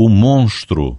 o monstro.